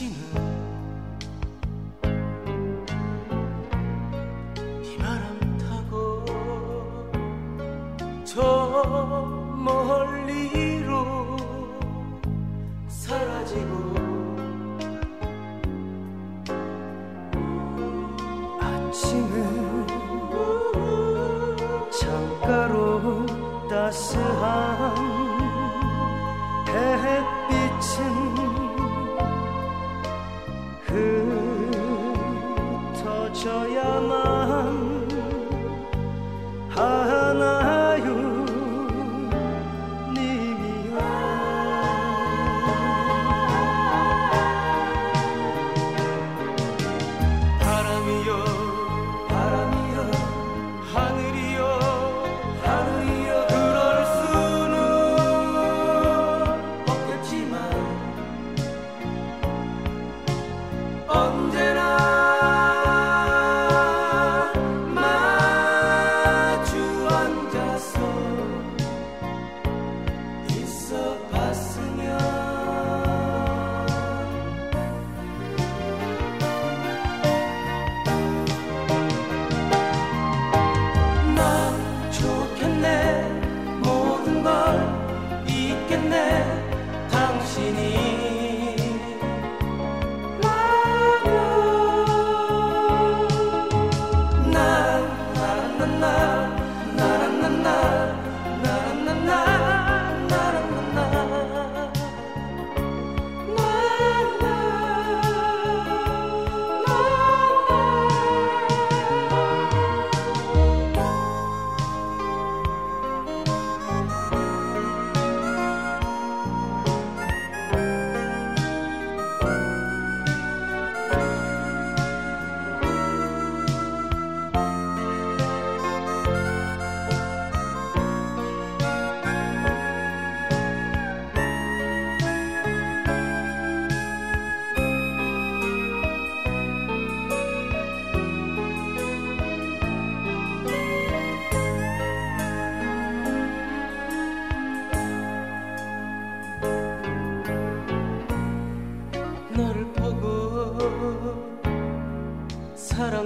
당신은 이 바람 타고 저 멀리로 사라지고 아침은 창가로 따스한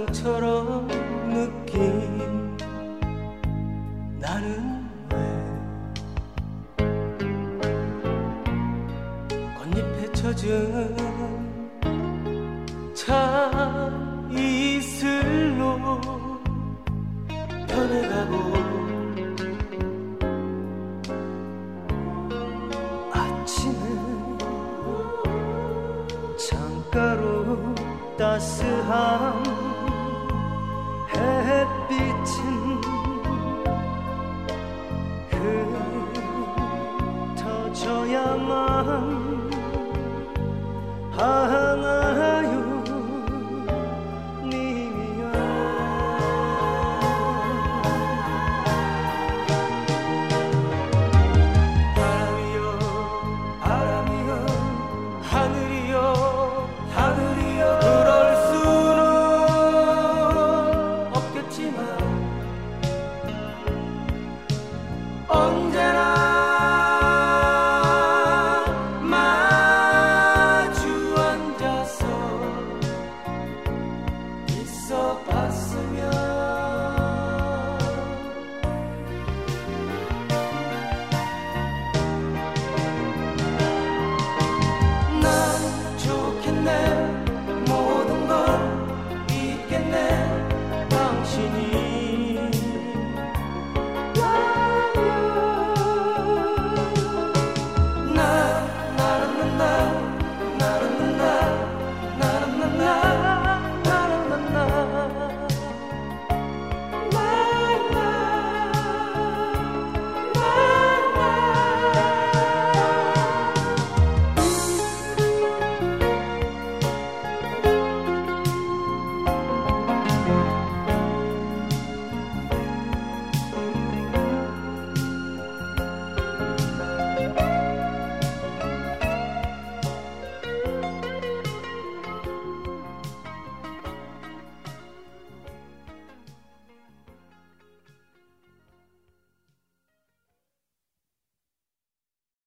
사랑처럼 느낀 나는 왜 꽃잎에 젖은 차 이슬로 변해가고 아침은 창가로 따스한